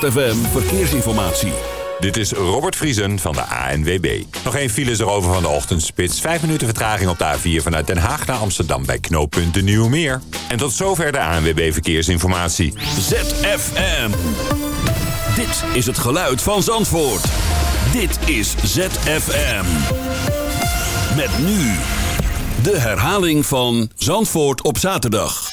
ZFM Verkeersinformatie. Dit is Robert Vriesen van de ANWB. Nog één file erover van de ochtendspits. Vijf minuten vertraging op de A4 vanuit Den Haag naar Amsterdam bij knooppunt De Nieuwe Meer. En tot zover de ANWB Verkeersinformatie. ZFM. Dit is het geluid van Zandvoort. Dit is ZFM. Met nu de herhaling van Zandvoort op zaterdag.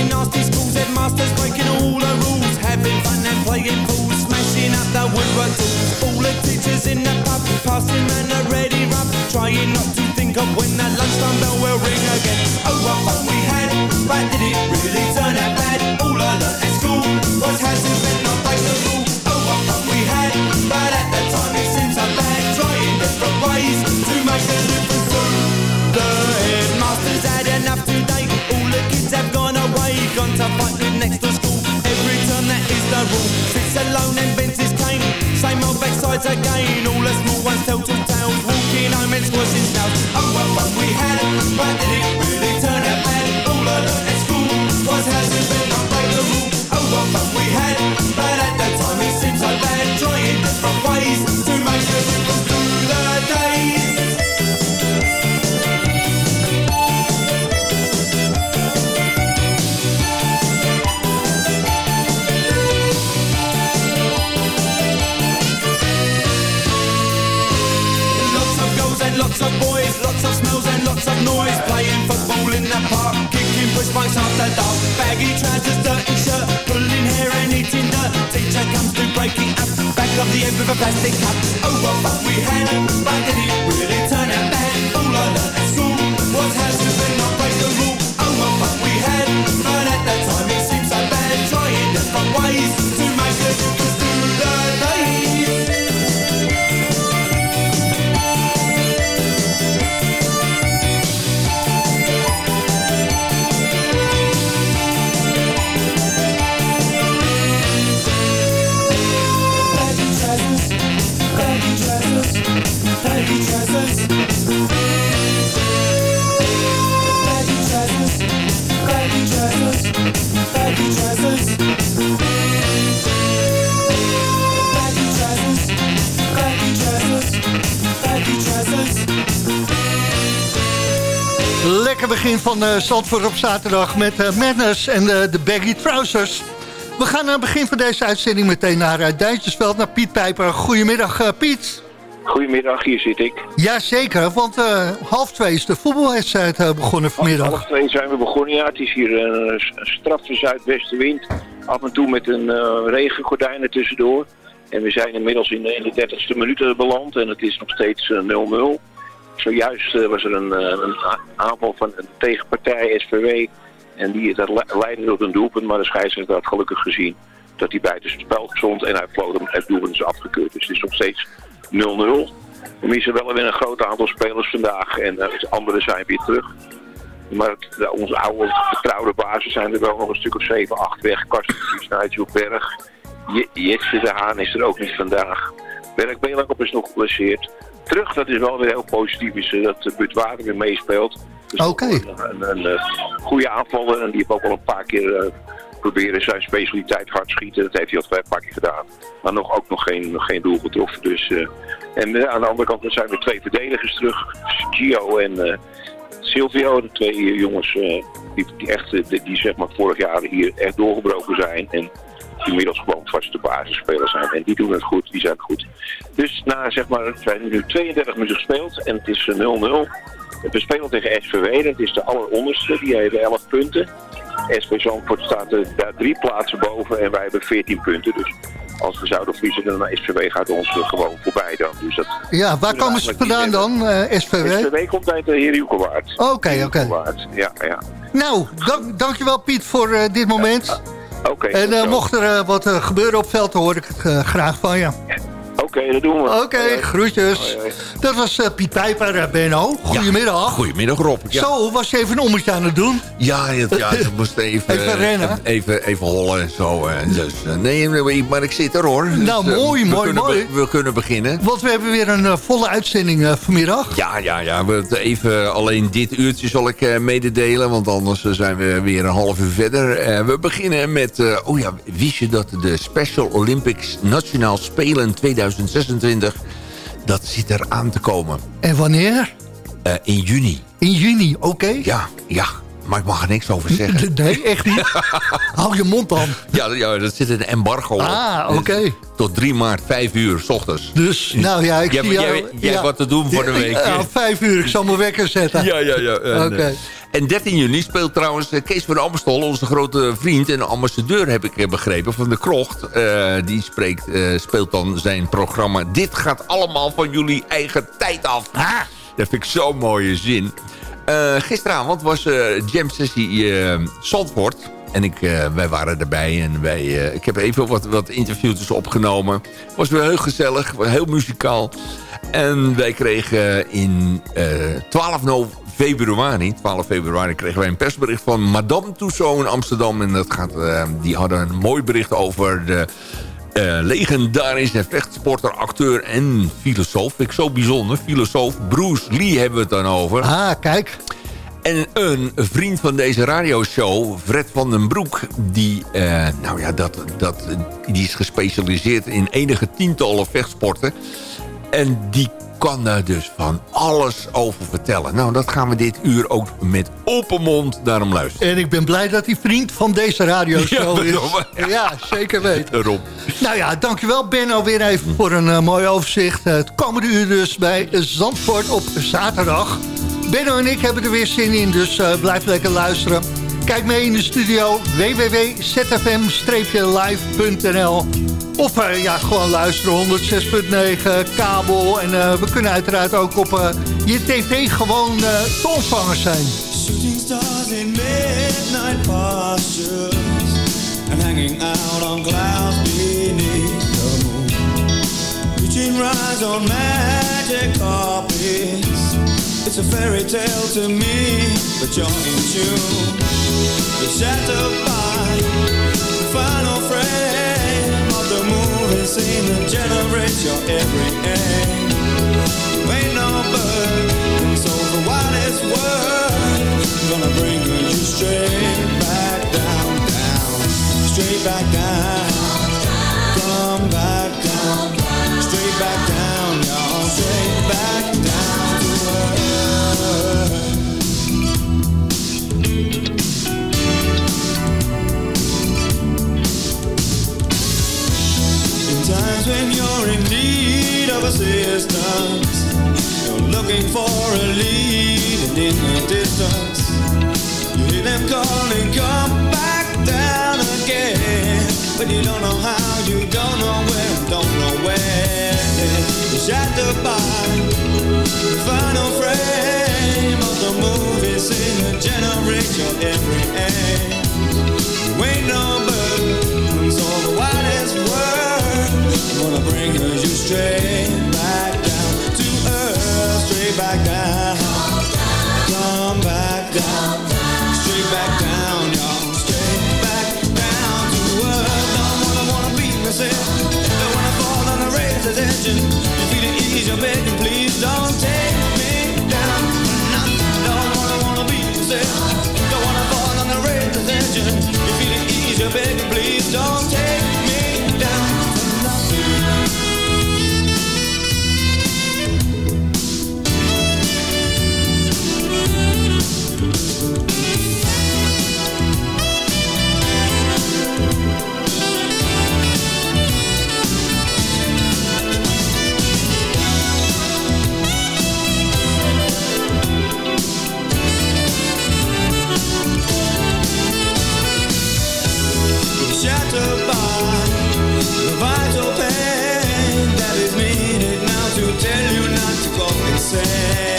In nasty schools, headmasters breaking all the rules, having fun and playing pool, smashing up the woodwork tools. All the teachers in the pub, passing round the ready rub, trying not to think of when that lunchtime bell will ring again. Oh, what fun we had, but did it really turn out bad? All I learnt at school was how to bend not break the rule. Oh, what fun we had, but at the time it seemed so bad, trying different ways rule. Sits alone and bends his cane. Same old backsides again. All the small ones tell two tales. Walking home and squashing snails. Oh, what fun we had, but did it really turn out bad? All I learned at school was how to bend not break the rule. Oh, what fun we had, but at that time it seemed so bad. Trying different ways in the park, kicking push bikes after dark. Baggy trousers, dirty shirt, pulling hair and eating dirt. Teacher comes to break it up, back of the end with a plastic cup. Oh, what fun we had, but did it really begin van uh, Zandvoort op zaterdag met eh, Madness en de de Baggy Trousers. We gaan aan het begin van deze uitzending meteen naar uh, Duintjesveld, naar Piet Pijper. Goedemiddag Piet. Goedemiddag, hier zit ik. Jazeker, want half twee is de voetbalwedstrijd begonnen vanmiddag. Half twee zijn we begonnen, ja. Het is hier een, straffe zuidwestenwind. Af en toe met een regengordijn er tussendoor. En we zijn inmiddels in de, in de 30ste minuut beland en het is nog steeds 0-0. Zojuist was er een, een, aanval van een tegenpartij, SVW. En die dat leidde tot een doelpunt, maar de scheidsrechter had gelukkig gezien dat hij buiten het spel stond en hij vloog hem het doelpunt is afgekeurd. Dus het is nog steeds 0-0. We missen wel weer een groot aantal spelers vandaag en uh, anderen zijn weer terug. Maar onze oude vertrouwde basis zijn er wel nog een stuk of 7, 8 weg. Karsten Nigel Berg, Jetse de Haan is er ook niet vandaag. Berg Belakop is nog geblesseerd. Terug, dat is wel weer heel positief, is uh, dat Butwater weer meespeelt. Dus Oké. Okay. Een, een, een, goede aanvaller en die heeft ook al een paar keer uh, proberen zijn specialiteit hard schieten. Dat heeft hij al een paar keer gedaan. Maar nog, ook nog geen, nog geen doel getroffen. Dus, uh, en uh, aan de andere kant zijn er twee verdedigers terug. Gio en uh, Silvio, de twee jongens die, die, echt, die, die, zeg maar vorig jaar hier echt doorgebroken zijn. En inmiddels gewoon vaste basisspelers zijn. En die doen het goed, die zijn goed. Dus na zeg maar, het zijn nu 32 minuten gespeeld en het is 0-0. We spelen tegen SVW, dat is de alleronderste, die hebben 11 punten. SV Zandvoort staat er daar drie plaatsen boven en wij hebben 14 punten. Dus als we zouden verliezen, dan SVW gaat ons gewoon voorbij dan. Dus dat ja, waar komen ze vandaan dan, uh, SVW? SVW komt uit de Heer. Oké, oké. Okay. Ja, ja. Nou, dank, dankjewel Piet voor uh, dit moment. Ja, Oké. Okay, en uh, mocht er wat gebeuren op veld, dan hoor ik het graag van je. Oké, dat doen we. Oké, groetjes. Dat was uh, Piet Pijper, uh, Benno. Goedemiddag. Ja, goedemiddag Rob. Ja. Zo, was je even een ommetje aan het doen? Ja, ja, ja ik moest even... even rennen? Even, even hollen en zo. Dus, nee, maar ik zit er hoor. Nou, dus, mooi, we mooi, kunnen, mooi. We, we, kunnen beginnen. Want we hebben weer een volle uitzending vanmiddag. Ja, ja, ja. We, even alleen dit uurtje zal ik mededelen. Want anders zijn we weer een half uur verder. we beginnen met... oh ja, wist je dat de Special Olympics Nationaal Spelen 2026... dat zit er aan te komen. En wanneer? Uh, in juni. In juni, oké. Okay. Ja, ja. Maar ik mag er niks over zeggen. Nee, echt niet? Hou je mond dan. Ja, ja dat zit een embargo op. Ah, oké. Okay. Tot 3 maart, 5 uur, s ochtends. Dus, nou ja, ik jij, zie jou... Jij, jij ja. wat te doen voor de week. Ja, 5 uur. Ik zal mijn wekker zetten. Ja, ja, ja. Oké. Okay. En 13 juni speelt trouwens Kees van Amstel, onze grote vriend en ambassadeur, heb ik begrepen, van de Krocht. Uh, die spreekt, uh, speelt dan zijn programma Dit gaat allemaal van jullie eigen tijd af. Ah. Dat vind ik zo'n mooie zin. Uh, gisteravond was uh, Jam Sessie uh, Zandvoort. En ik, wij waren erbij en wij, ik heb even wat, wat interviewtjes opgenomen. was weer heel gezellig, heel muzikaal. En wij kregen in 12 februari, 12 februari, kregen wij een persbericht van Madame Tussauds in Amsterdam. En dat gaat, die hadden een mooi bericht over de uh, legendarische vechtsporter, acteur en filosoof. Vind ik zo bijzonder. Filosoof Bruce Lee hebben we het dan over. Ah, kijk. En een vriend van deze radioshow, Fred van den Broek... die, uh, nou ja, dat, dat, die is gespecialiseerd in enige tientallen vechtsporten. En die kan daar dus van alles over vertellen. Nou, dat gaan we dit uur ook met open mond daarom luisteren. En ik ben blij dat hij vriend van deze radioshow ja, is. Ja, zeker weten. Daarom. Nou ja, dankjewel Benno weer even voor een uh, mooi overzicht. Uh, het komende uur dus bij Zandvoort op zaterdag. Benno en ik hebben er weer zin in, dus uh, blijf lekker luisteren. Kijk mee in de studio www.zfm-live.nl Of uh, ja, gewoon luisteren. 106.9 kabel. En uh, we kunnen uiteraard ook op uh, je tv gewoon te ontvangen zijn. Shooting stars in midnight postures And hanging out on clouds beneath the moon. Reaching rise on magic carpets. It's a fairy tale to me, but you're in tune. You're shattered by the final frame the movie scene that generates your every aim. You ain't no bird, and so for what it's worth, shattered by the final frame of the movie scene That generates your every aim please don't take me down. I don't wanna wanna be. Don't wanna fall on the razor's edge. You baby, please don't take tell you not to go insane.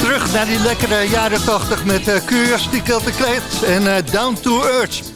Terug naar die lekkere jaren 80 met uh, Curiosity Celtic en eh, Down to Earth.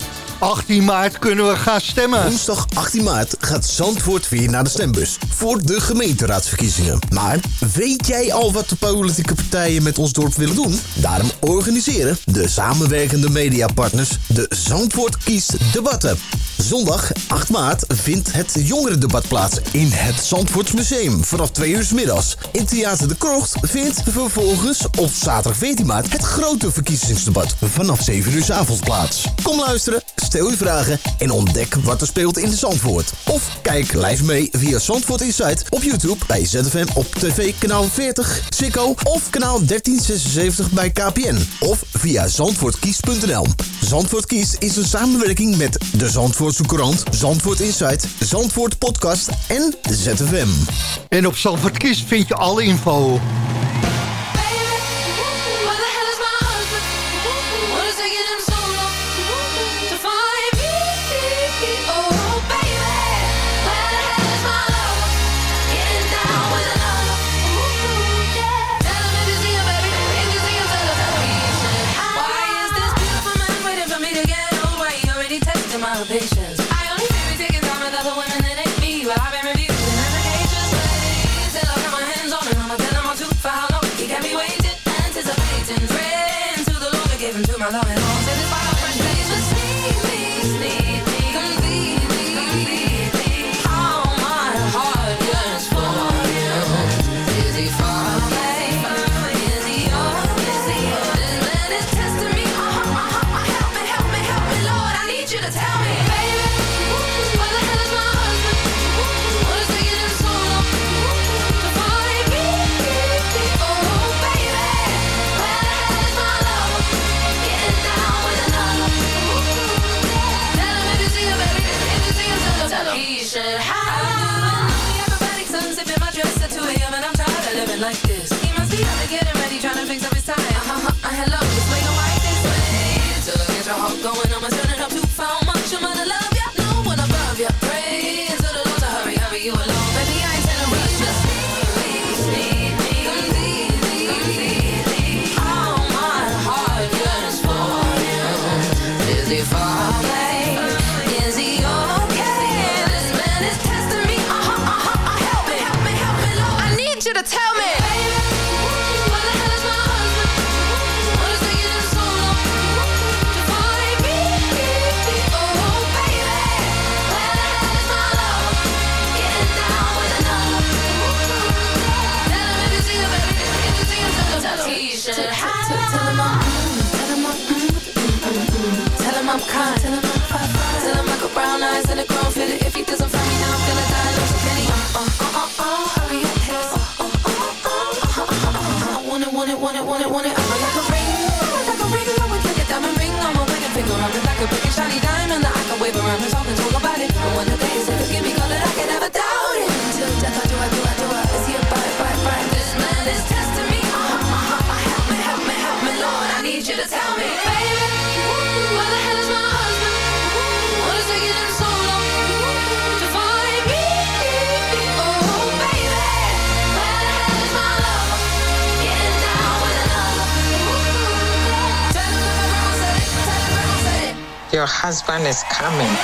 18 maart kunnen we gaan stemmen. Woensdag 18 maart gaat Zandvoort weer naar de stembus voor de gemeenteraadsverkiezingen. Maar weet jij al wat de politieke partijen met ons dorp willen doen? Daarom organiseren de samenwerkende mediapartners de Zandvoort kiest debatten. Zondag 8 maart vindt het jongerendebat plaats in het Zandvoortsmuseum vanaf 2 uur middags. In Theater de Krocht vindt vervolgens op zaterdag 14 maart het grote verkiezingsdebat vanaf 7 uur avonds plaats. Kom luisteren, stel je vragen en ontdek wat er speelt in de Zandvoort. Of kijk live mee via Zandvoort Insight op YouTube bij ZFM op tv kanaal 40, Ziggo of kanaal 1376 bij KPN. Of via zandvoortkies.nl. Zandvoort Kies is een samenwerking met de Zandvoortse Courant, Zandvoort Insight, Zandvoort Podcast en ZFM. En op Zandvoort Kies vind je alle info. crime. Tell him I'm five five. Tell him I got brown eyes and a crown fitted. If he doesn't find me now, I'm gonna die. Lose a penny. Uh, uh, uh, uh, uh, hurry up, hiss. Uh, uh, uh, uh, uh, uh, uh, uh, I want it, want it, want it, want it, want it. I'm like a ring, like a ring. I'm like a diamond ring on my wedding finger. I'm like a big shiny diamond that I can wave around. Cause I'm Your husband is coming.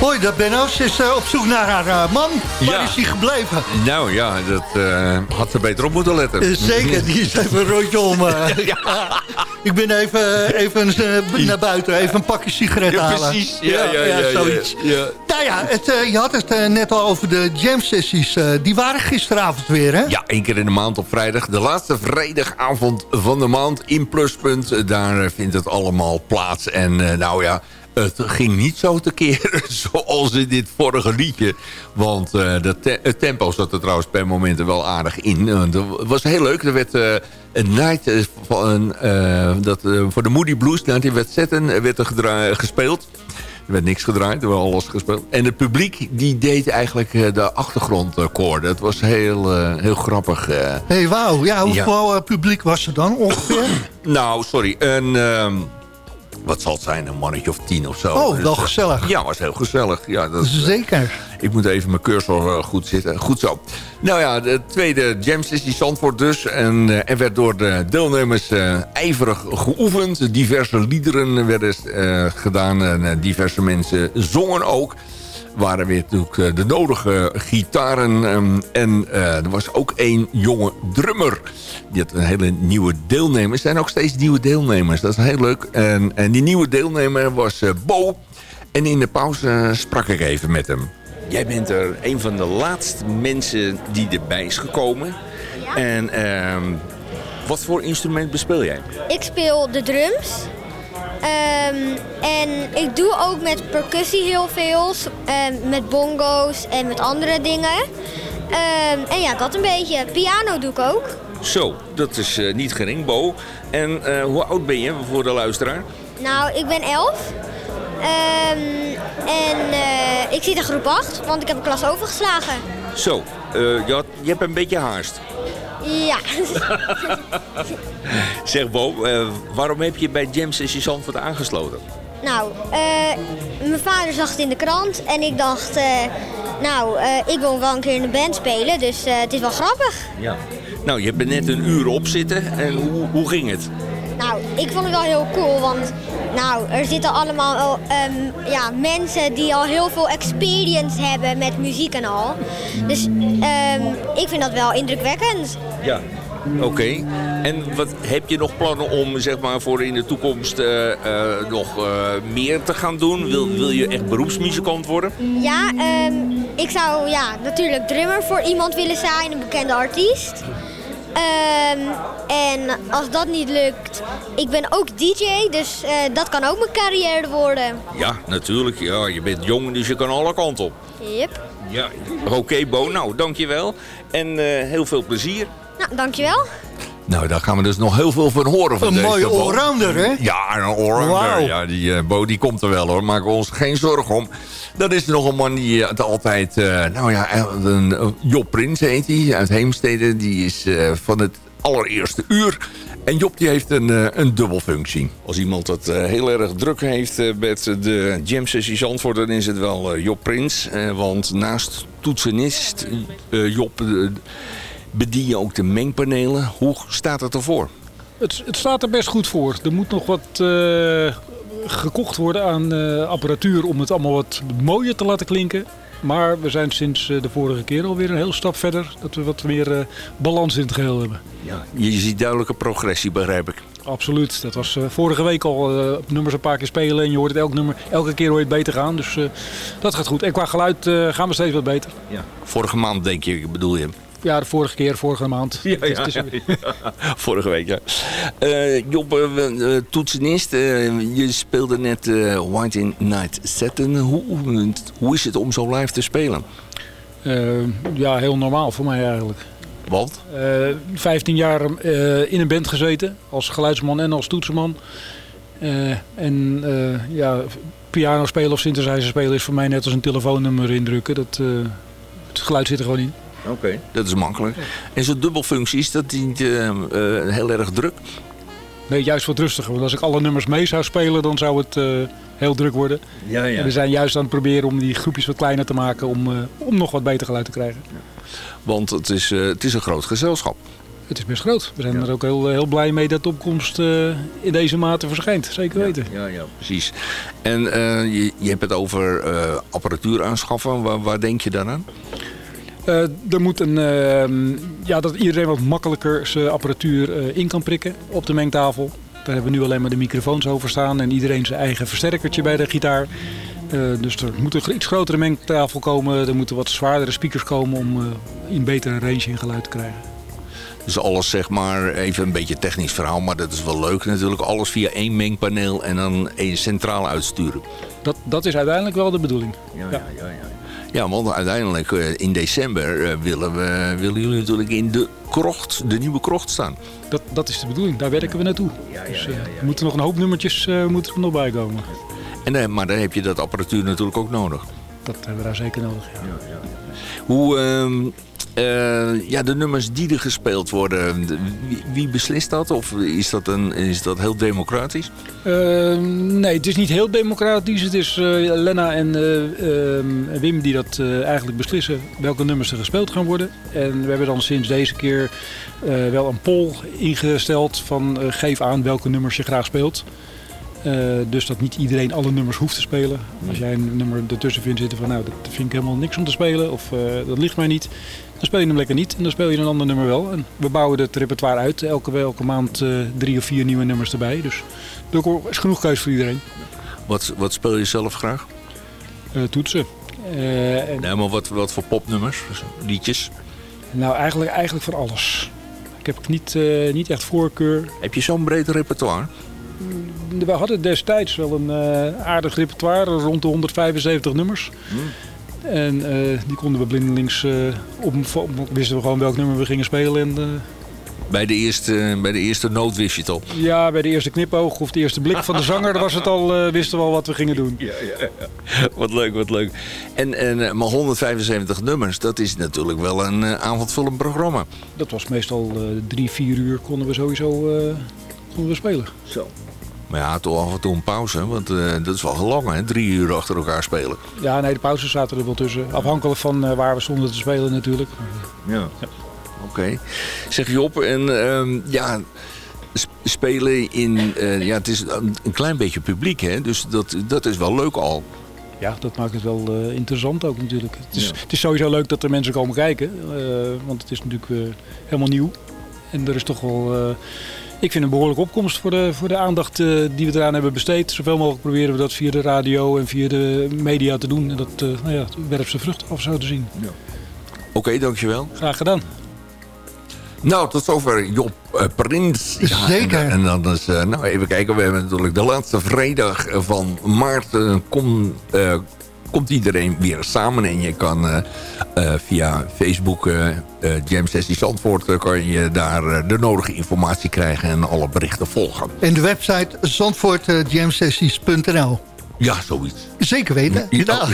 Hoi, dat Benno. Ze is uh, op zoek naar haar uh, man. Waar ja. is hij gebleven? Nou ja, dat uh, had ze beter op moeten letten. zeker, die is even een rondje om. ja. Ik ben even, even naar buiten, even een pakje sigaret ja, halen. Precies, ja, ja, ja, ja zoiets. Het, je had het net al over de jam-sessies. die waren gisteravond weer, hè? Ja, één keer in de maand op vrijdag. De laatste vrijdagavond van de maand in Pluspunt. Daar vindt het allemaal plaats. En nou ja... Het ging niet zo te keren zoals in dit vorige liedje. Want de het tempo zat er trouwens per momenten wel aardig in. Dat was heel leuk. Er werd een night van, dat, voor de Moody Blues Night in Wetzetten werd er gespeeld. Er werd niks gedraaid, er werd alles gespeeld. En het publiek die deed eigenlijk de achtergrondkoor. Dat was heel, heel grappig. Hé, hey, wauw. Ja, hoeveel ja. publiek was er dan ongeveer? nou, sorry. Een... wat zal het zijn, een mannetje of tien of zo. Oh, Dus, wel eh, gezellig. Ja, was heel gezellig. Ja, dat, eh, Zeker. ik moet even mijn cursor eh, goed zitten. Goed zo. Nou ja, de tweede jam sessie Zandvoort dus. En er werd door de deelnemers ijverig geoefend. Diverse liederen werden gedaan. En diverse mensen zongen ook. Waren weer natuurlijk eh, de nodige gitaren. ehm, en eh, er was ook één jonge drummer. Die had een hele nieuwe deelnemers. Er zijn ook steeds nieuwe deelnemers. Dat is heel leuk. En, en die nieuwe deelnemer was eh, Bo. En in de pauze sprak ik even met hem. Jij bent er een van de laatste mensen die erbij is gekomen. En ehm, wat voor instrument bespeel jij? Ik speel de drums. Ehm, en ik doe ook met percussie heel veel. ehm, met bongo's en met andere dingen. Ehm, en ja, dat een beetje. Piano doe ik ook. Zo, dat is eh, niet gering, Bo. En eh, hoe oud ben je voor de luisteraar? Nou, ik ben elf. En eh, ik zit in groep 8, want ik heb een klas overgeslagen. Zo, je, had- je hebt een beetje haast. Ja. Zeg Bo, eh, waarom heb je bij Jam Sessie Zandvoort aangesloten? nou, eh, mijn vader zag het in de krant en ik dacht, eh, nou, ik wil wel een keer in de band spelen, dus het is wel grappig. Ja. Nou, je hebt er net een uur op zitten. En hoe, hoe ging het? Nou, ik vond het wel heel cool, want nou, er zitten allemaal wel, ehm, ja, mensen die al heel veel experience hebben met muziek en al. Dus ehm, ik vind dat wel indrukwekkend. Ja. Oké. En wat heb je nog plannen om zeg maar, voor in de toekomst eh, eh, nog eh, meer te gaan doen? Wil, wil je echt beroepsmuzikant worden? Ja, ehm, ik zou ja, natuurlijk drummer voor iemand willen zijn, een bekende artiest. Ehm, en als dat niet lukt, ik ben ook DJ, dus eh, dat kan ook mijn carrière worden. Ja, natuurlijk. Ja, je bent jong, dus je kan alle kanten op. Yep. Ja. Oké, Bo. Nou, dankjewel. En eh, heel veel plezier. Nou, dankjewel. Nou, daar gaan we dus nog heel veel van horen. Van Een deze mooie allrounder, hè? Ja, een allrounder. Wauw. Ja, die eh, Bo die komt er wel hoor. We ons geen zorgen om. Dat is nog een man die het altijd... eh, nou ja, een, eh, Job Prins heet hij. Uit Heemstede. Die is eh, van het allereerste uur. En Job die heeft een, eh, een dubbelfunctie. Als iemand het eh, heel erg druk heeft eh, met de Jam Sessie Zandvoort... dan is het wel eh, Job Prins. Eh, want naast toetsenist eh, Job... bedien je ook de mengpanelen. Hoe staat het ervoor? Het, het staat er best goed voor. Er moet nog wat eh, gekocht worden aan eh, apparatuur om het allemaal wat mooier te laten klinken. Maar we zijn sinds eh, de vorige keer alweer een heel stap verder. Dat we wat meer balans in het geheel hebben. Ja, je ziet duidelijke progressie, begrijp ik. Absoluut. Dat was vorige week al op nummers een paar keer spelen. En je hoort het elk nummer, elke keer hoor je het beter gaan. Dus dat gaat goed. En qua geluid gaan we steeds wat beter. Ja. Vorige maand, denk je, bedoel je? Ja, de vorige keer, vorige maand. Ja, ja, ja. Vorige week, ja. Eh, Job, eh, eh, toetsenist, je speelde net White in Night Satin. Hoe, hoe is het om zo live te spelen? ja, heel normaal voor mij eigenlijk. Want? Eh 15 jaar in een band gezeten, als geluidsman en als toetsenman. En ja, piano spelen of synthesizer spelen is voor mij net als een telefoonnummer indrukken. Dat, het geluid zit er gewoon in. Oké. Dat is makkelijk. En zo'n dubbelfunctie, is dat niet eh, eh, heel erg druk? Nee, juist wat rustiger. Want als ik alle nummers mee zou spelen, dan zou het eh, heel druk worden. Ja, En we zijn juist aan het proberen om die groepjes wat kleiner te maken om, eh, om nog wat beter geluid te krijgen. Want het is, eh, het is een groot gezelschap. Het is best groot. We zijn er ook heel, heel blij mee dat de opkomst eh, in deze mate verschijnt. Zeker weten. Ja, ja, precies. En eh, je, je hebt het over eh, apparatuur aanschaffen. Waar, waar denk je dan aan? Eh, er moet een, ehm, ja, dat iedereen wat makkelijker zijn apparatuur eh, in kan prikken op de mengtafel. Daar hebben we nu alleen maar de microfoons over staan en iedereen zijn eigen versterkertje bij de gitaar. Eh, dus er moet een iets grotere mengtafel komen, er moeten wat zwaardere speakers komen om eh, een betere range in geluid te krijgen. Dus alles zeg maar, even een beetje technisch verhaal, maar dat is wel leuk natuurlijk. Alles via één mengpaneel en dan één centraal uitsturen. Dat, dat is uiteindelijk wel de bedoeling. Ja, ja, ja. ja. ja want uiteindelijk eh, in december eh, willen, we, willen jullie natuurlijk in de krocht, de nieuwe krocht staan. Dat, dat is de bedoeling, daar werken we naartoe. dus eh, er moeten nog een hoop nummertjes moeten er nog bij komen. En, maar dan heb je dat apparatuur natuurlijk ook nodig. Dat hebben we daar zeker nodig. Ja. Hoe, ehm, eh, ja, de nummers die er gespeeld worden, de- wie, beslist dat? Of is dat, een, is dat heel democratisch? Eh, nee, het is niet heel democratisch. Het is eh, Lena en eh, ehm, Wim die dat eigenlijk beslissen welke nummers er gespeeld gaan worden. En we hebben dan sinds deze keer wel een poll ingesteld van geef aan welke nummers je graag speelt. Eh, dus dat niet iedereen alle nummers hoeft te spelen. Als jij een nummer ertussen vindt zitten van nou dat vind ik helemaal niks om te spelen of eh, dat ligt mij niet. Dan speel je hem lekker niet en dan speel je een ander nummer wel. En we bouwen het repertoire uit. Elke, elke maand eh, drie of vier nieuwe nummers erbij. Dus er is genoeg keus voor iedereen. Wat, wat speel je zelf graag? Toetsen. En, Nee, maar wat, wat voor popnummers? Liedjes? nou, eigenlijk, eigenlijk voor alles. Ik heb niet, niet echt voorkeur. Heb je zo'n breed repertoire? We hadden destijds wel een eh, aardig repertoire, rond de 175 nummers. En eh, die konden we blindelings eh, op, op, wisten we gewoon welk nummer we gingen spelen. En, Bij de eerste, bij de eerste noot wist je het al. ja, bij de eerste knipoog of de eerste blik van de zanger was het al, wisten we al wat we gingen doen. Ja, ja, ja. Wat leuk, wat leuk. En, en, maar 175 nummers, dat is natuurlijk wel een avondvullend programma. Dat was meestal drie, vier uur konden we sowieso konden we spelen. Zo. Maar ja, toch af en toe een pauze, want eh, dat is wel lang hè, drie uur achter elkaar spelen. Ja, nee, de pauzes zaten er wel tussen. Afhankelijk van eh, waar we stonden te spelen natuurlijk. Ja. Oké. Zeg Job, en ehm, ja, sp- spelen in, eh, ja, het is een, klein beetje publiek hè, dus dat, dat is wel leuk al. Ja, dat maakt het wel eh, interessant ook natuurlijk. Het is, Ja. het is sowieso leuk dat er mensen komen kijken. eh, want het is natuurlijk eh, helemaal nieuw. En er is toch wel, eh, ik vind een behoorlijke opkomst voor de, voor de aandacht eh, die we eraan hebben besteed. Zoveel mogelijk proberen we dat via de radio en via de media te doen. En dat eh nou ja, werpt zijn vrucht af zo te zien. Oké, dankjewel. Graag gedaan. Nou, tot zover Job eh, Prins. Ja, Zeker. En, en dan is, eh, nou even kijken, we hebben natuurlijk de laatste vrijdag van maart. kom, eh, komt iedereen weer samen. En je kan eh, eh, via Facebook, eh Jam Sessie Zandvoort... kan je daar de nodige informatie krijgen en alle berichten volgen. En de website zandvoortjamsessies.nl. Ja, zoiets. Zeker weten. Ja.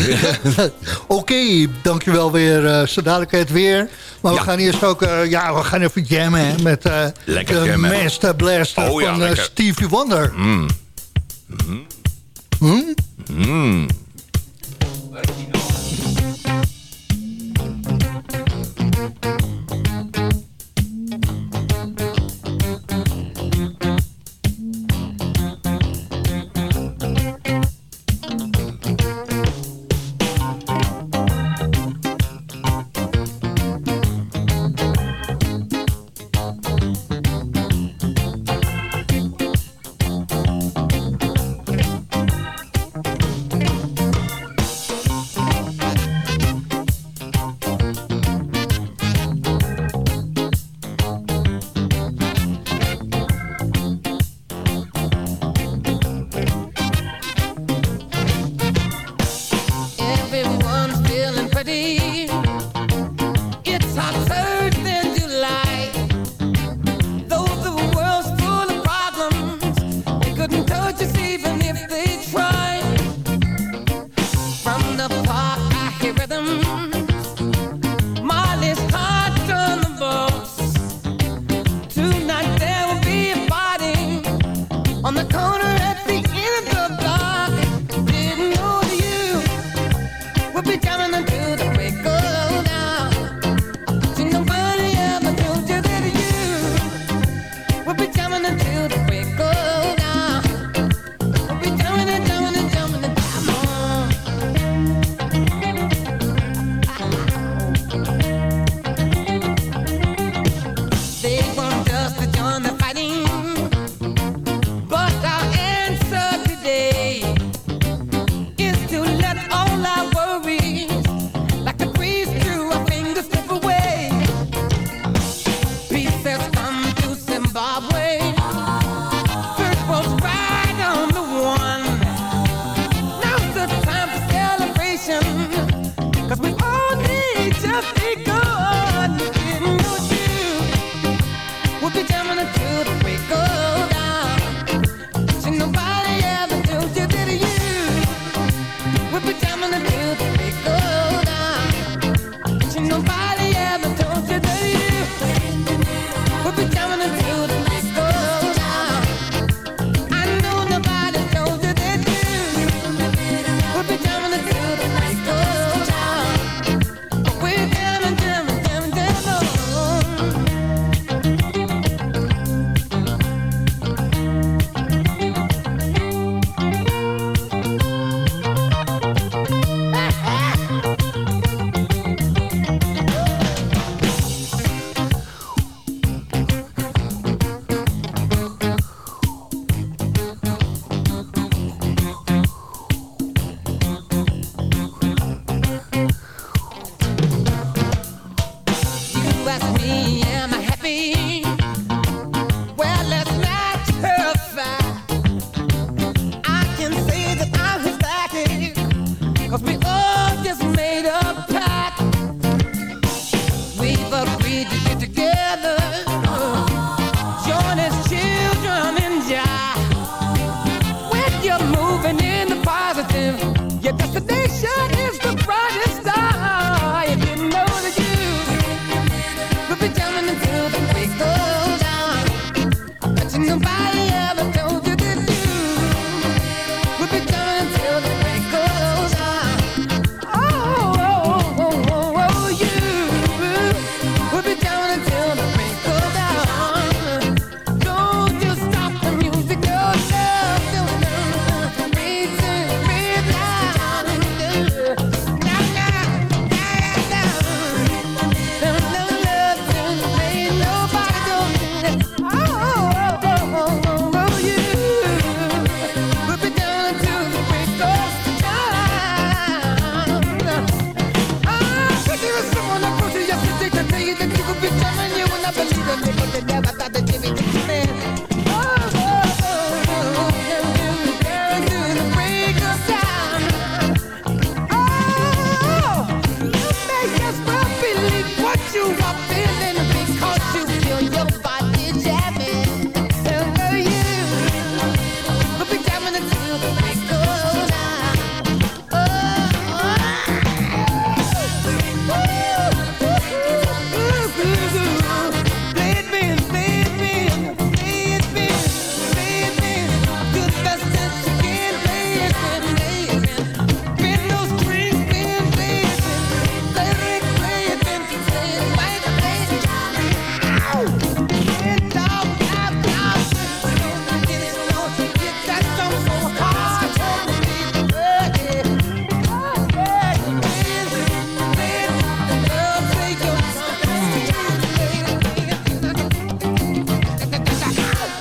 Oké, dankjewel weer. eh zo dadelijk het weer. Maar we Ja. gaan eerst ook, ja, we gaan even jammen hè, met de jammen. Master Blaster Oh ja, van. Stevie Wonder. Mm. Hm? Mm.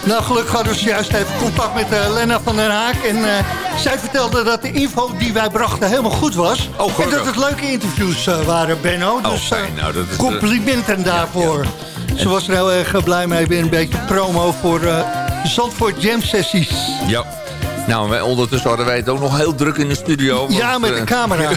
Nou, gelukkig hadden we juist even contact met uh, Lena van den Haak. En uh, zij vertelde dat de info die wij brachten helemaal goed was. Oh, en dat het leuke interviews uh, waren, Benno. Oh, Dus fijn. Nou, dat is, complimenten daarvoor. Ja, ja. Ze was er heel erg blij mee. Weer een beetje promo voor Zandvoort Jam Sessies. Ja. Nou, wij, ondertussen hadden wij het ook nog heel druk in de studio. Want, ja, met de camera.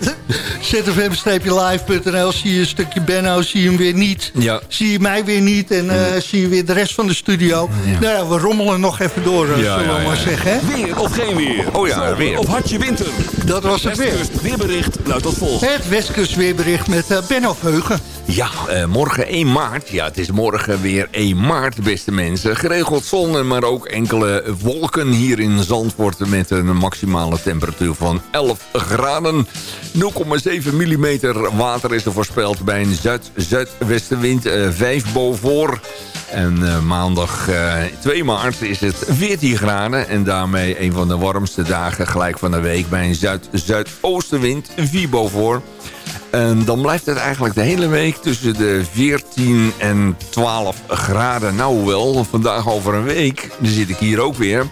zfm-live.nl zie je een stukje Benno, zie je hem weer niet. Ja. Zie je mij weer niet en uh, zie je weer de rest van de studio. Ja. Nou ja, we rommelen nog even door, uh, ja, zullen we maar zeggen. Hè? Weer of geen weer. Oh ja, weer. Of hartje winter. Dat was het weer. Het weerbericht luidt als volgt. Het Westkust weerbericht met uh, Benno Veugen. Ja, uh, morgen 1 maart. Ja, het is morgen weer 1 maart, beste mensen. Geregeld zon, maar ook enkele wolken hier in Zandvoort... met een maximale temperatuur van 11 graden. 0,7 mm water is er voorspeld bij een zuid-zuidwestenwind. Uh, 5 boven. En uh, maandag uh, 2 maart is het 14 graden. En daarmee een van de warmste dagen gelijk van de week... bij een zuid-zuidoostenwind, 4 boven. En dan blijft het eigenlijk de hele week tussen de 14 en 12 graden. Nou wel, vandaag over een week, zit ik hier ook weer...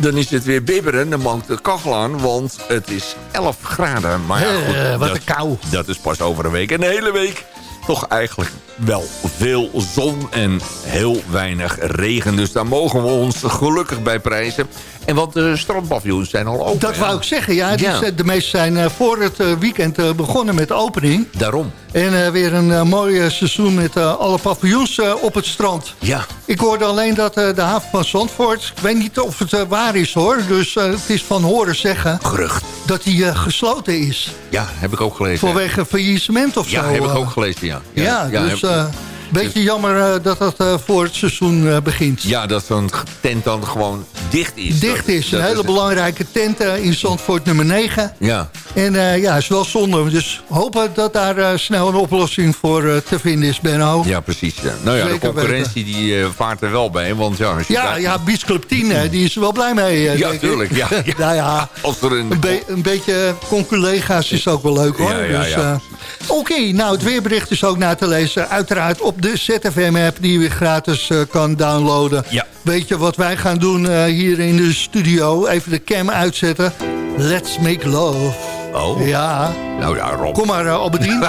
Dan is het weer bibberen, dan mankt de kachel aan, want het is 11 graden. Maar ja, goed, uh, wat dat, een kou. Dat is pas over een week. En de hele week toch eigenlijk wel veel zon en heel weinig regen. Dus daar mogen we ons gelukkig bij prijzen. En want de strandpaviljoens zijn al open. Dat wou ik zeggen, ja. ja. Dus, de meeste zijn voor het weekend begonnen met de opening. Daarom. En weer een mooi seizoen met alle paviljoens op het strand. Ja. Ik hoorde alleen dat de haven van Zandvoort... ik weet niet of het waar is hoor, dus het is van horen zeggen... Gerucht. Dat die gesloten is. Ja, heb ik ook gelezen. Vanwege faillissement of ja, zo. Ja, heb ik ook gelezen, ja. Ja, ja dus... Heb... Beetje jammer uh, dat dat uh, voor het seizoen uh, begint. Ja, dat zo'n tent dan gewoon dicht is. Dicht is. Dat een hele is belangrijke tent in Zandvoort nummer 9. Ja. En ja, is wel zonde. Dus hopen dat daar snel een oplossing voor te vinden is, Benno. Ja, precies. Ja. Nou ja, Zeker de concurrentie die vaart er wel bij. Want ja, als je ja, daar... ja, Beach Club 10, die is er wel blij mee. ja, tuurlijk. Ja, ja. nou ja, als er een... Een, be een beetje conculega's is ook wel leuk hoor. Ja, ja, dus. Oké, okay, nou het weerbericht is ook na te lezen. Uiteraard op de ZFM-app die je weer gratis uh, kan downloaden. Ja. Weet je wat wij gaan doen uh, hier in de studio? Even de cam uitzetten. Let's make love. Oh. Ja. Nou ja, Rob. Kom maar, uh, Albedien.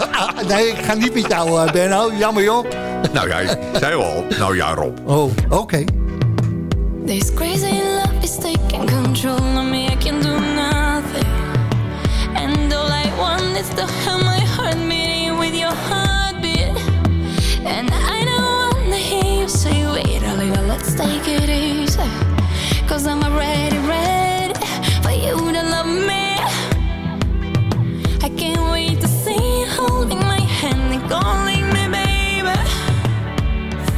nee, ik ga niet met jou, uh, Benno. Jammer, joh. nou ja, ik zei wel. Nou ja, Rob. Oh, oké. Okay. This crazy love is taking control of me. I can do nothing. And all I want is to have my heart beating with your heartbeat. And I don't wanna hear you say, wait take it easy. Cause I'm already ready for you to love me. I can't wait to see you holding my hand and calling me baby.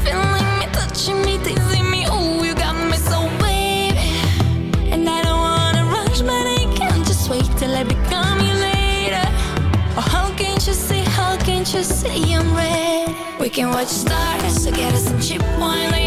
Feeling me, touching me, teasing me, oh, you got me so baby. And I don't wanna rush, but I can't just wait till I become you later. Oh, how can't you see, how can't you see I'm ready? We can watch stars together, some cheap wine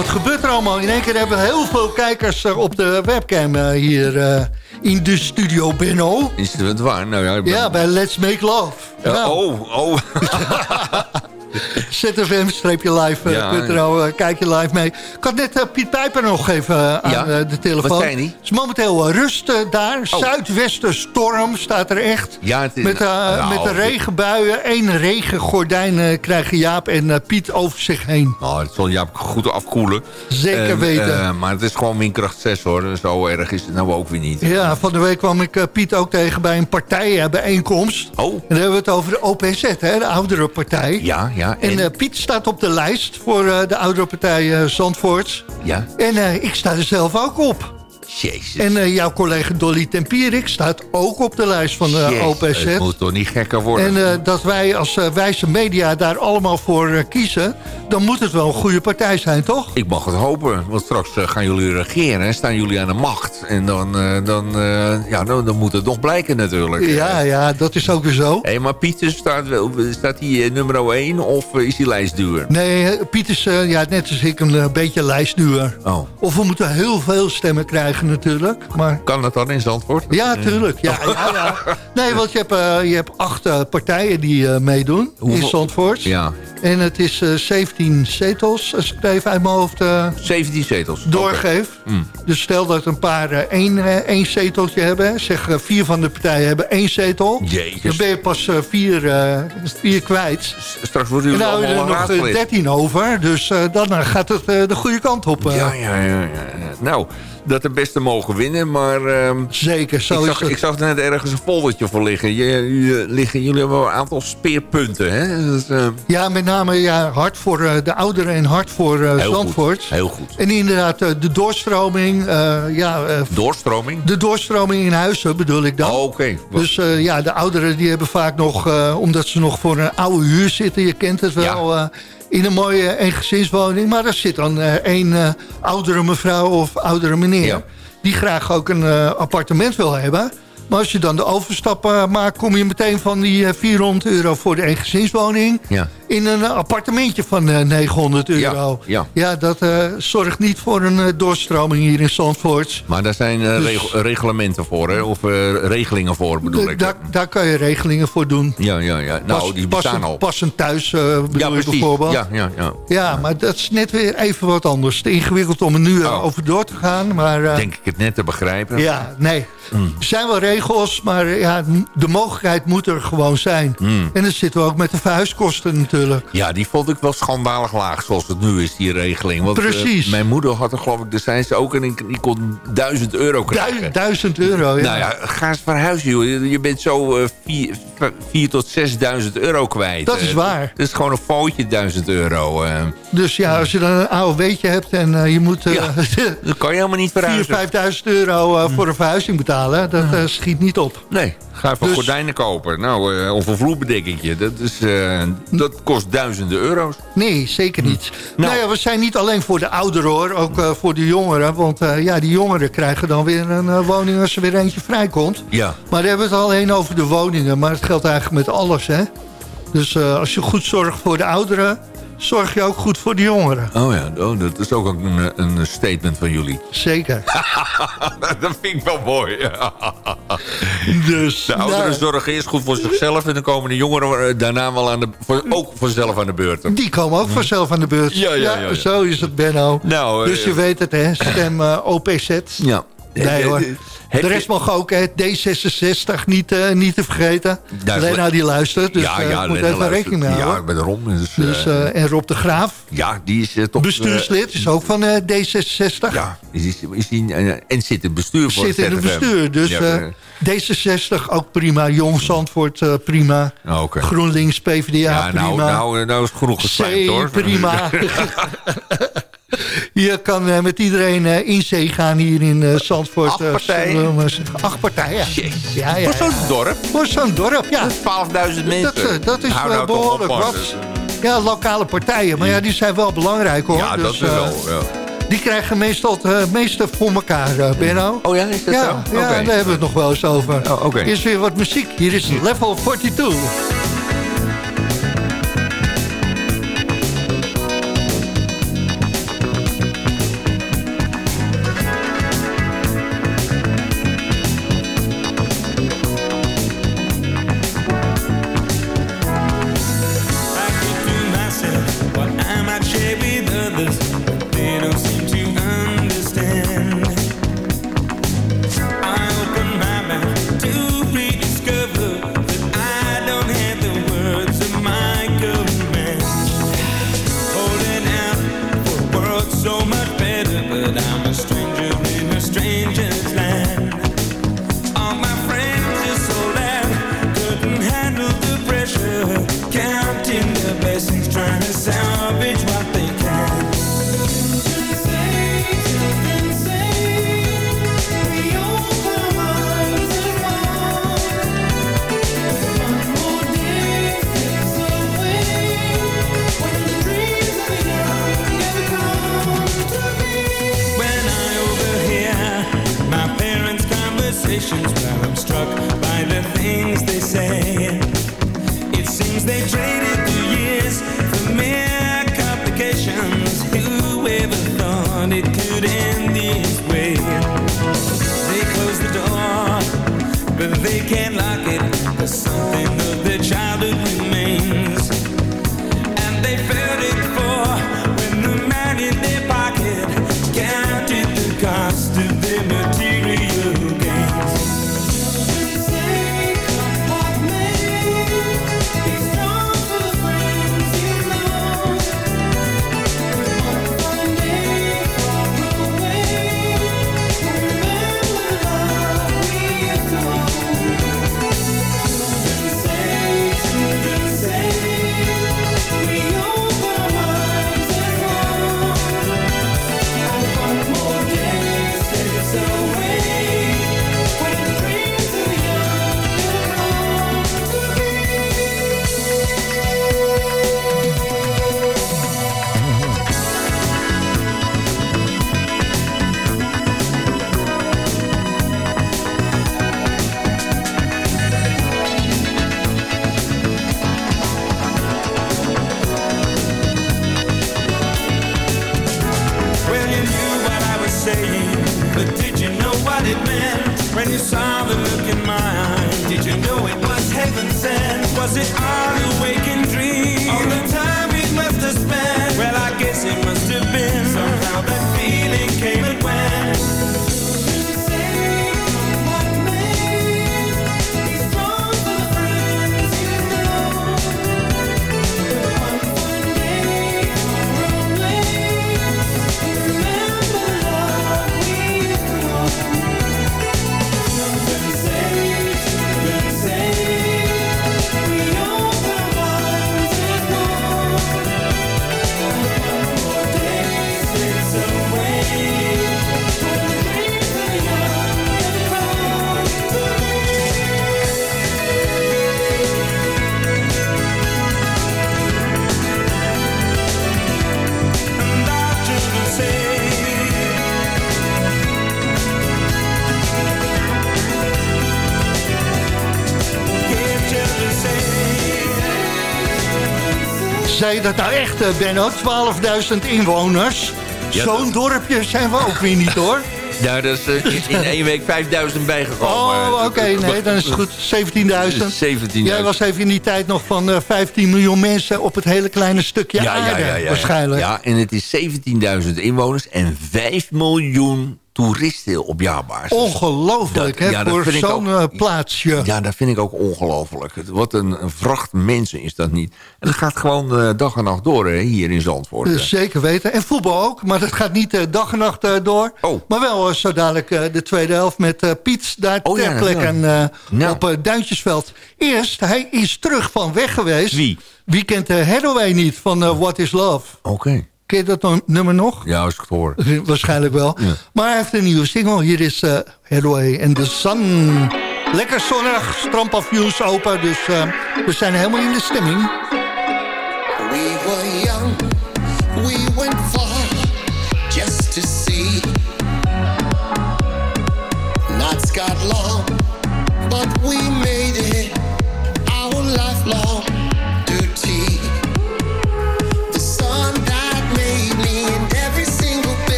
wat gebeurt er allemaal? In één keer hebben we heel veel kijkers eh, op de webcam eh, hier eh, in de studio, Benno. Is het waar? Nou ja, ben- Ja, bij Let's Make Love. Ja, Nou, Oh, oh. ZFM-live.nl, Ja. eh, kijk je live mee. Ik had net eh, Piet Pijper nog even eh, aan Ja? eh, de telefoon. Het is momenteel eh, rust eh, daar. Oh. Zuidwestenstorm staat er echt. Ja, het is... Met, eh, nou, met de regenbuien. Eén regengordijn eh, krijgen Jaap en eh, Piet over zich heen. Nou, het zal Jaap goed afkoelen. Zeker En, weten. eh, maar het is gewoon windkracht 6 hoor. Zo erg is het nou ook weer niet. Ja, van de week kwam ik eh, Piet ook tegen bij een partijbijeenkomst. Oh. En dan hebben we het over de OPZ, hè, de oudere partij. Ja, ja. En eh, Piet staat op de lijst voor eh, de oudere partij eh Zandvoort. ja. En ik sta er zelf ook op. Jezus. En eh, jouw collega Dolly Tempierik staat ook op de lijst van de OPZ. Het moet toch niet gekker worden. En eh, dat wij als eh, wijze media daar allemaal voor kiezen... dan moet het wel een goede partij zijn, toch? Ik mag het hopen, want straks gaan jullie regeren en staan jullie aan de macht. En dan, dan, ja, dan, dan moet het nog blijken natuurlijk. Ja, ja, dat is ook weer zo. Hé, maar Pieter, staat, wel- staat hij nummer 1 of is hij lijstduur? Nee, Piet is eh, ja, net als ik een beetje lijstduur. Oh. Of we moeten heel veel stemmen krijgen natuurlijk. Maar Kan dat dan in Zandvoort? ja, tuurlijk. Ja, ja, ja. Nee, want je hebt, eh, je hebt acht eh, partijen die eh, meedoen in? Zandvoort. Ja, En het is eh 17 zetels, als ik het even uit mijn hoofd eh, 17 zetels. doorgeef. Mm. Dus stel dat een paar één, één zeteltje hebben. Zeg, vier van de partijen hebben één zetel. Jezus. Dan ben je pas vier, vier kwijt. Straks worden En jullie nou er nog eh, raadslid. 13 over. Dus dan gaat het de goede kant op. Ja, ja, ja, ja. Nou, dat de beste mogen winnen, maar... ehm, Zeker, zo ik, is zag, het. ik zag er net ergens een foldertje voor liggen. Je, je- liggen jullie hebben wel een aantal speerpunten, hè? Eh, Ja, met name ja, hard voor eh, de ouderen en hard voor heel Zandvoort. goed. Heel goed. En inderdaad, de doorstroming. ja, Doorstroming? de doorstroming in huizen bedoel ik dan. Oh, oké. Dus ja, de ouderen die hebben vaak nog, omdat ze nog voor een oude huur zitten, je kent het wel, in een mooie eengezinswoning. Maar er zit dan eh één eh, oudere mevrouw of oudere meneer, Ja. die graag ook een eh, appartement wil hebben. Maar als je dan de overstap eh, maakt, kom je meteen van die eh, 400 euro voor de eengezinswoning Ja. In een eh, appartementje van eh, 900 euro. Ja, ja. dat eh, zorgt niet voor een eh, doorstroming hier in Zandvoort. Maar daar zijn eh, Dus- reglementen voor, hè? Of eh, regelingen voor, bedoel ik. Daar, daar kan je regelingen voor doen. Ja, ja, ja. Nou, Pas- die bestaan passend, al. Passend thuis eh, bedoel Ja, bijvoorbeeld. Ja, ja, ja. Ja, maar dat is net weer even wat anders. Te ingewikkeld om er nu eh, Oh. over door te gaan. Maar eh, Denk ik het net te begrijpen. ja, nee. Mm. Er zijn wel regels, maar ja, de mogelijkheid moet er gewoon zijn. Mm. En dan zitten we ook met de verhuiskosten natuurlijk. Natuurlijk. Ja, die vond ik wel schandalig laag zoals het nu is, die regeling. Want, eh, Precies. mijn moeder had er geloof ik, daar zijn ze ook en ik- die kon 1000 euro krijgen. Du- duizend euro, ja. Nou ja, ga eens verhuizen, joh. Je- Je bent zo eh, vier 4 tot 6000 euro kwijt. Dat is Eh, waar. Dat is gewoon een foutje, 1000 euro. Dus ja, als je dan een AOW'tje hebt en je moet dat kan je helemaal niet 4.000, verhuizen. 5.000 euro eh, voor een verhuizing betalen, dat eh, schiet niet op. Nee, ga even Dus- gordijnen kopen. Nou, of een vloerbedekkingje. Dat, is, dat kost duizenden euro's. Nee, zeker niet. Nou, ja, we zijn niet alleen voor de ouderen hoor, ook eh, voor de jongeren. Want eh, ja, die jongeren krijgen dan weer een eh, woning als er weer eentje vrijkomt. Ja. Maar we hebben het alleen over de woningen, maar het geldt eigenlijk met alles hè. Dus als je goed zorgt voor de ouderen, zorg je ook goed voor de jongeren. Oh ja, oh, dat is ook een, een statement van jullie. Zeker. dat vind ik wel mooi. Dus, de ouderen nou, zorgen eerst goed voor zichzelf... en dan komen de jongeren eh, daarna wel aan de, voor, ook vanzelf aan de beurt. Die komen ook vanzelf aan de beurt. Ja, ja, ja, ja. Zo is het, Benno. Nou, eh, dus je weet het, hè. Stem eh, OPZ. Ja. Nee hoor. De rest mag ook, hè. D66 niet, eh, niet te vergeten. Daar- Lena die luistert, dus ja, eh, ja, moet Lena even rekening mee Ja, houden. ik ben erom. Dus, Dus, eh, en Rob de Graaf, ja, die is toch... bestuurslid, is ook van eh, D66. ja, is, is, die, en zit in het bestuur voor Zit in het bestuur, dus Ja, eh, eh, D66 ook prima. Jong Zandvoort prima. oké. GroenLinks, PvdA Ja, nou, prima. nou, nou is genoeg geslijmd, hoor. Prima. Je kan eh, met iedereen eh, in zee gaan hier in eh, Zandvoort. Acht partijen? Acht partijen. Ja, ja, Voor zo'n dorp. Voor zo'n dorp, ja. 12.000 mensen. Dat, dat is wel nou behoorlijk wat. Ja, lokale partijen. Maar ja, die zijn wel belangrijk hoor. Ja, dat Dus, is wel. Ja. Die krijgen meestal het meeste voor elkaar, eh, Benno. Oh ja, is dat ja, zo? Ja, Oké. daar hebben we het nog wel eens over. Oh, oké. Is weer wat muziek. Hier is Level 42. Dat nou echt, eh, Benno? 12.000 inwoners. Ja, Zo'n dorpje zijn we ook weer niet, hoor. Dat is eh, in, in één week 5000 bijgekomen. Oh, oké, nee, dan is het goed. 17.000. 17.000. Jij was even in die tijd nog van eh, 15 miljoen mensen op het hele kleine stukje ja, ja, aarde, ja, ja, waarschijnlijk. Ja, en het is 17.000 inwoners en 5 miljoen toeristen op jaarbasis. Ongelooflijk, hè, ja, voor zo'n eh, plaatsje. Ja, dat vind ik ook ongelooflijk. Het- Wat een, een vracht mensen is dat niet. En dat gaat gewoon eh, dag en nacht door hè, hier in Zandvoort. Zeker weten. En voetbal ook, maar dat gaat niet eh, dag en nacht door. Oh. Maar wel zo dadelijk de tweede helft met Piet daar Oh, ter ja, plekke eh, Nou. op Duintjesveld. Eerst, hij is terug van weg geweest. Wie? Wie kent Hathaway niet van What is Love? Oké. Ken je dat nummer nog? Ja, als ik het hoor. Waarschijnlijk wel. Ja. Maar hij heeft een nieuwe single. Hier is eh Hathaway en The Sun. Lekker zonnig, strandpavioens open. Dus eh, we zijn helemaal in de stemming. We were young, we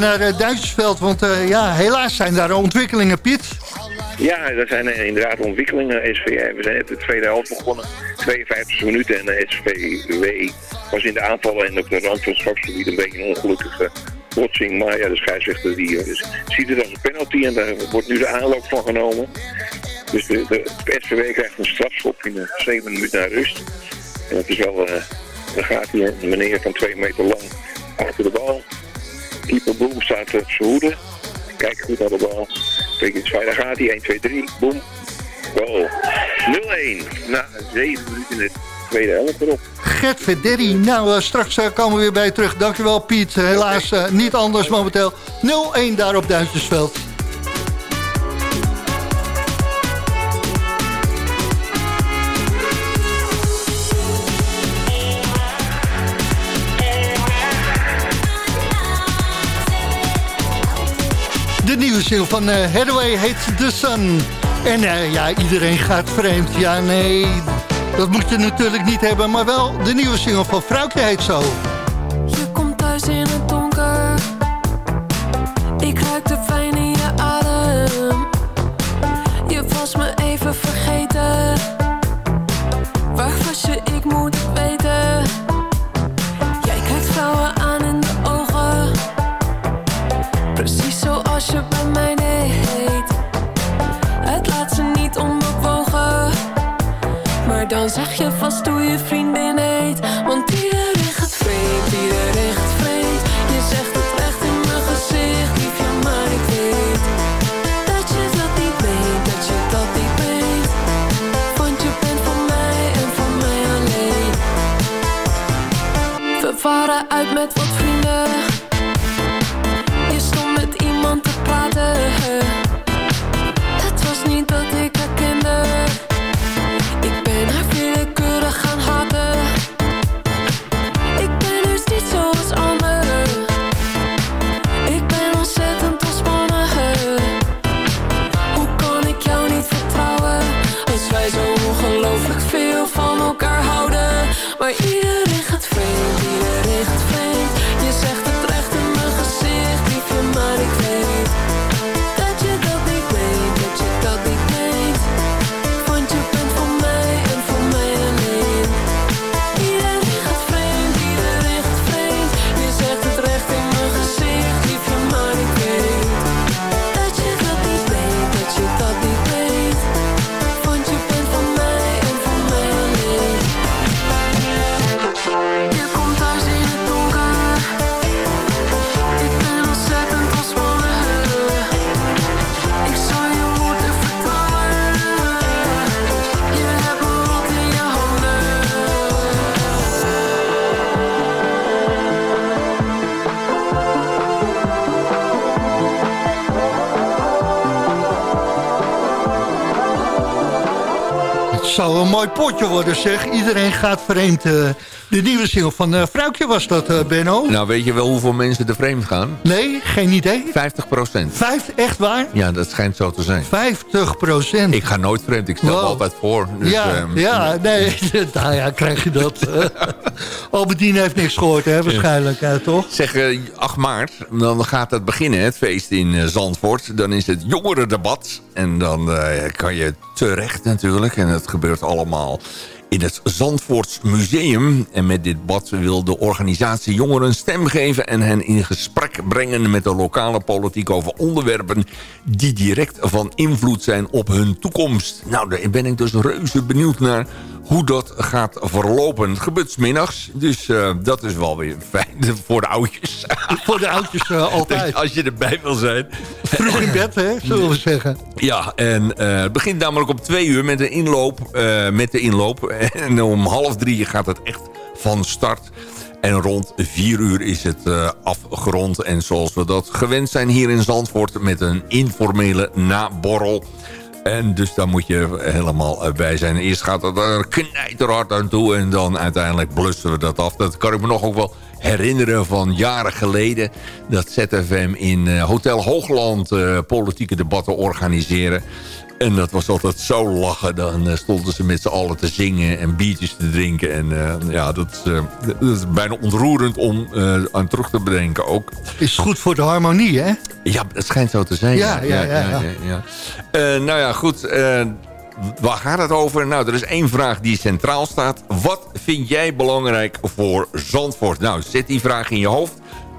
naar uh, Duitsersveld, want eh, ja, helaas zijn daar ontwikkelingen, Piet. Ja, er zijn eh, inderdaad ontwikkelingen. SVR. We zijn net de tweede helft begonnen. 52 minuten en de SVW was in de aanvallen en op de rand van het strafgebied een beetje een ongelukkige botsing. Maar ja, de scheidsrechter die dus, ziet het als een penalty en daar wordt nu de aanloop van genomen. Dus de, SVW krijgt een strafschop in de 7 minuten naar rust. En dat is wel, dan gaat hier een meneer van 2 meter lang achter de bal. Keeper Boom staat op zijn hoede. Kijk goed naar de bal. Keer zwaar, daar gaat hij. 1, 2, 3. Boom. Goal. 0-1. Na 7 minuten in de tweede helft erop. Gert Verderri. Nou, eh, straks eh, komen we weer bij terug. Dankjewel, Piet. Eh, helaas eh, niet anders momenteel. 0-1 daar op Duitsersveld. Nieuwe single van eh Hathaway heet The Sun. En eh, ja, iedereen gaat vreemd. Ja, nee, dat moet je natuurlijk niet hebben. Maar wel de nieuwe single van Vrouwtje heet zo. Zou een mooi potje worden, zeg. Iedereen gaat vreemd. eh. de nieuwe single van uh, Vrouwtje was dat, eh, Benno. Nou, weet je wel hoeveel mensen er vreemd gaan? Nee, geen idee. 50 procent. Vijf, echt waar? Ja, dat schijnt zo te zijn. 50 procent. Ik ga nooit vreemd, ik stel Wow. me altijd voor. Dus, ja, ehm, ja, nee, nou ja, krijg je dat. Albertine heeft niks gehoord, hè, waarschijnlijk, eh, toch? Zeg, eh, 8 maart, dan gaat het beginnen, het feest in eh, Zandvoort. Dan is het jongerendebat. En dan eh, kan je terecht natuurlijk. En het gebeurt allemaal in het Zandvoorts Museum. En met dit bad wil de organisatie jongeren stem geven... en hen in gesprek brengen met de lokale politiek over onderwerpen... die direct van invloed zijn op hun toekomst. Nou, daar ben ik dus reuze benieuwd naar hoe dat gaat verlopen. Het gebeurt middags, dus eh, dat is wel weer fijn voor de oudjes. Voor de oudjes eh, altijd. Als je erbij wil zijn. Vroeg in bed, hè, zullen we zeggen. Ja, en eh, het begint namelijk om twee uur met de inloop. met de inloop. En om half drie gaat het echt van start. En rond vier uur is het afgerond. En zoals we dat gewend zijn hier in Zandvoort... met een informele naborrel. En dus daar moet je helemaal eh, bij zijn. Eerst gaat het er knijterhard aan toe. En dan uiteindelijk blussen we dat af. Dat kan ik me nog ook wel herinneren van jaren geleden. Dat ZFM in eh, Hotel Hoogland eh, politieke debatten organiseren. En dat was altijd zo lachen. Dan eh, stonden ze met z'n allen te zingen en biertjes te drinken. En eh, ja, dat is, eh, dat is bijna ontroerend om aan terug te bedenken ook. Is goed voor de harmonie, hè? Ja, het schijnt zo te zijn. Ja, ja, ja, ja. ja. Nou ja, goed. waar gaat het over? Nou, er is één vraag die centraal staat. Wat vind jij belangrijk voor Zandvoort? Nou, zet die vraag in je hoofd.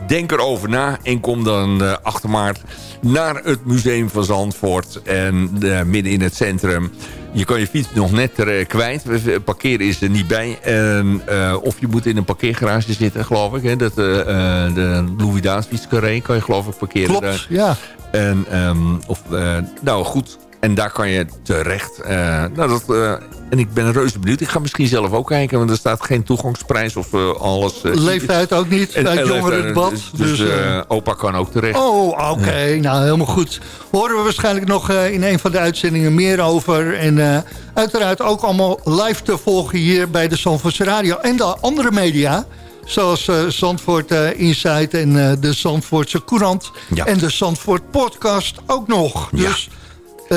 Denk erover na en kom dan eh 8 maart naar het Museum van Zandvoort. En eh, midden in het centrum. Je kan je fiets nog net er, kwijt. Parkeren is er niet bij. En, eh, of je moet in een parkeergarage zitten, geloof ik. Hè? Dat, eh, eh, de Louis Daas fietscarré kan je geloof ik parkeren. Klopt, daar. ja. En, ehm, of, eh, nou goed, en daar kan je terecht. Eh, nou, dat, eh, en ik ben reuze benieuwd. Ik ga misschien zelf ook kijken, want er staat geen toegangsprijs of eh, alles. Leeftijd ook niet, En- bij en het leeftijd, jongerendebat. Dus, dus, Dus, opa kan ook terecht. Oh, oké. Nou, helemaal goed. Horen we waarschijnlijk nog in een van de uitzendingen meer over. En uiteraard ook allemaal live te volgen hier bij de Zandvoortse Radio. En de andere media. Zoals eh, Zandvoort eh, Insight en de Zandvoortse Courant. Ja. En de Zandvoort Podcast ook nog. Dus eh,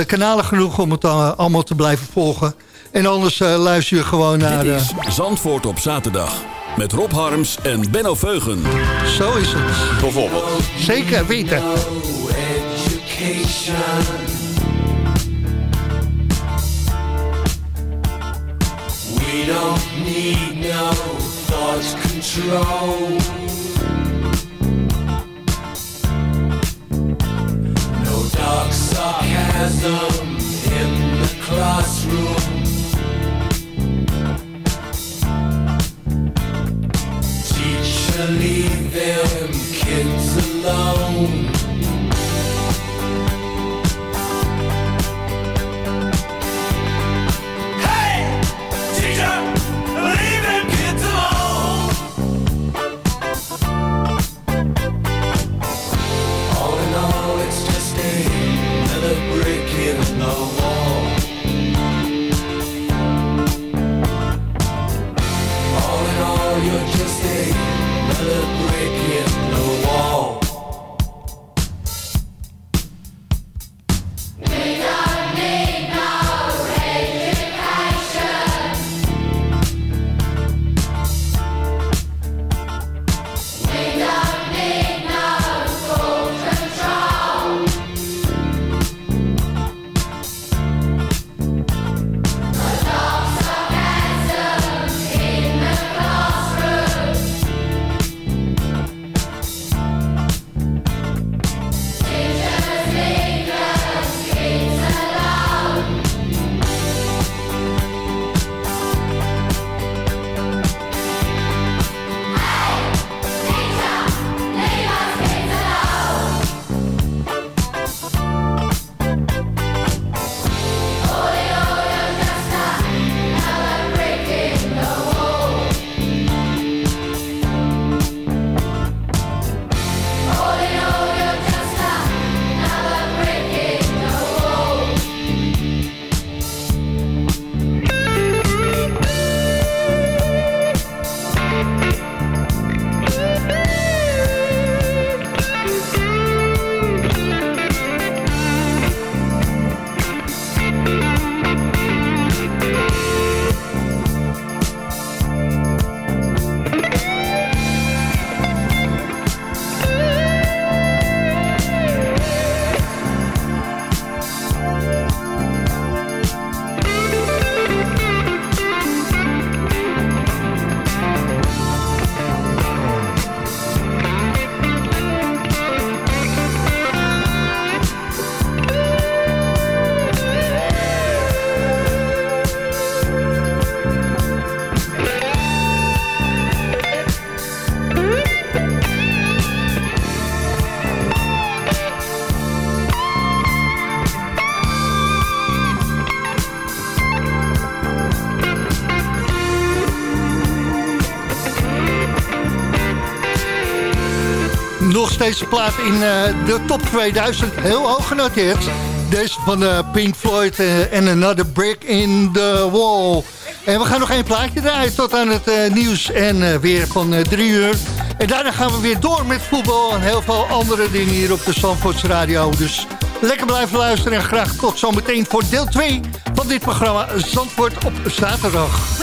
kanalen genoeg om het eh, allemaal te blijven volgen. En anders eh, luister je gewoon naar... Dit eh, is Zandvoort op zaterdag. Met Rob Harms en Benno Veugen. zo is het. Bijvoorbeeld. Zeker weten. We don't need no thought control. Dark sarcasm in the classroom. Teacher, leave them kids alone. Een plaat in uh, de top 2000. Heel hoog genoteerd. Deze van uh, Pink Floyd en Another Brick in the Wall. En we gaan nog één plaatje draaien tot aan het nieuws en weer van drie uur. En daarna gaan we weer door met voetbal en heel veel andere dingen hier op de Zandvoorts Radio. Dus lekker blijven luisteren en graag tot zometeen voor deel 2 van dit programma Zandvoort op zaterdag.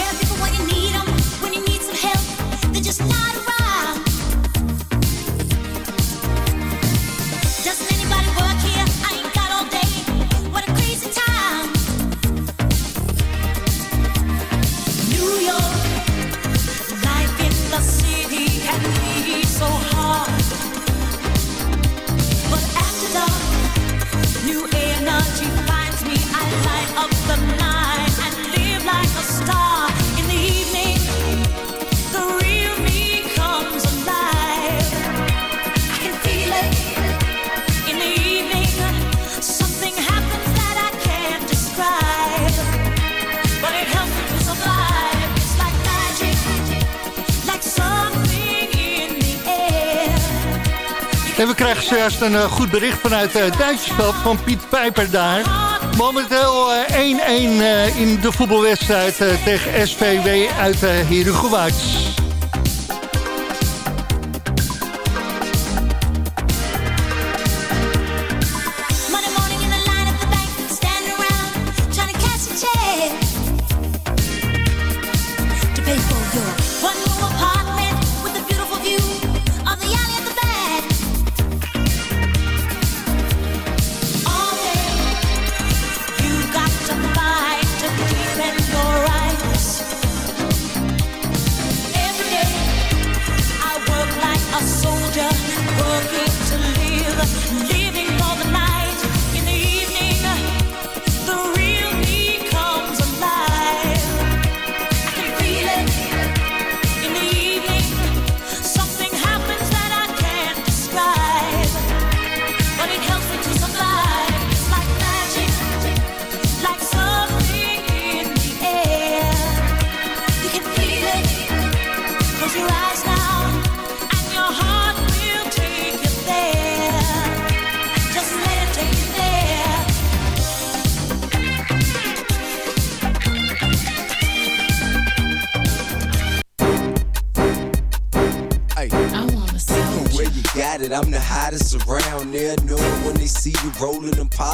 En we krijgen zojuist een uh, goed bericht vanuit uh, Duitsersveld van Piet Pijper daar. Momenteel 1-1 uh, in de voetbalwedstrijd tegen SVW uit uh,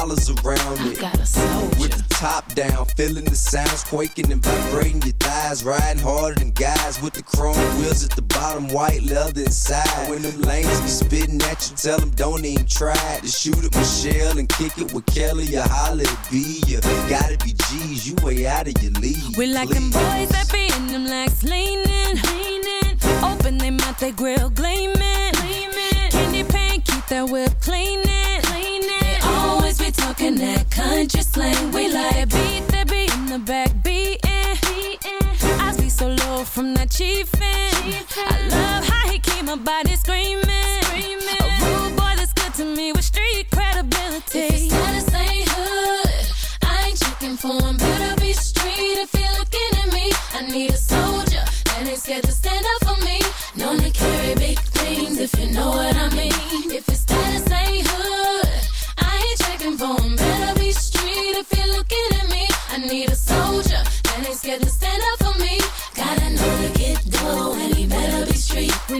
sounds quaking and vibrating your thighs, riding harder than guys with the chrome wheels at the bottom, white leather inside. When them lanes be spitting at you, tell them don't even try to shoot at Michelle and kick it with Kelly or holla at B. You gotta be G's, you way out of your league. We like them boys that be in them legs leaning, leaning. Open they mouth, they grill gleaming, gleaming. Candy paint, keep that whip cleaning. Talking that country slang. We like beat that beat in the back beating. I see so low from that chief I love how he keep my body screaming. screaming. A rude boy that's good to me with street credibility. If status ain't hood, I ain't checking for him. Better be street if you're looking at me. I need a soldier that ain't scared to stand up for me. Known to carry big things if you know what I mean.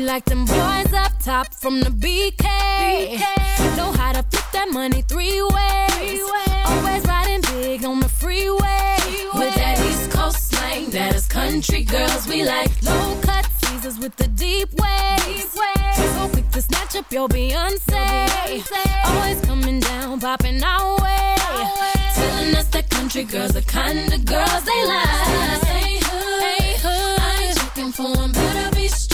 Like them boys up top from the BK. BK. Know how to flip that money three ways. Three ways. Always riding big on the freeway. freeway. With that East Coast slang, that is country girls we like. Low cut Caesars with the deep waves. So quick to snatch up your Beyonce. Beyonce. Always coming down, popping our way. Telling us that country girls the kind of girls they like I ain't looking for him. Better be street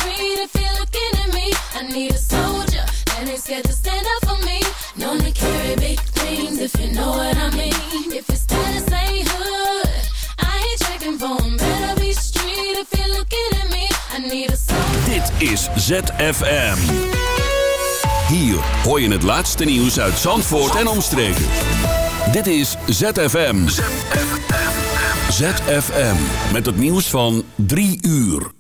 need a soldier that ain't scared to stand up for me. Known to carry big things if you know what I mean. If his status ain't hood, I ain't checking for him. Better be street if you're looking at me. I need a soldier. Dit is ZFM. Hier hoor je het laatste nieuws uit Zandvoort en omstreken. Dit is ZFM. ZFM. ZFM. Met het nieuws van 3 uur.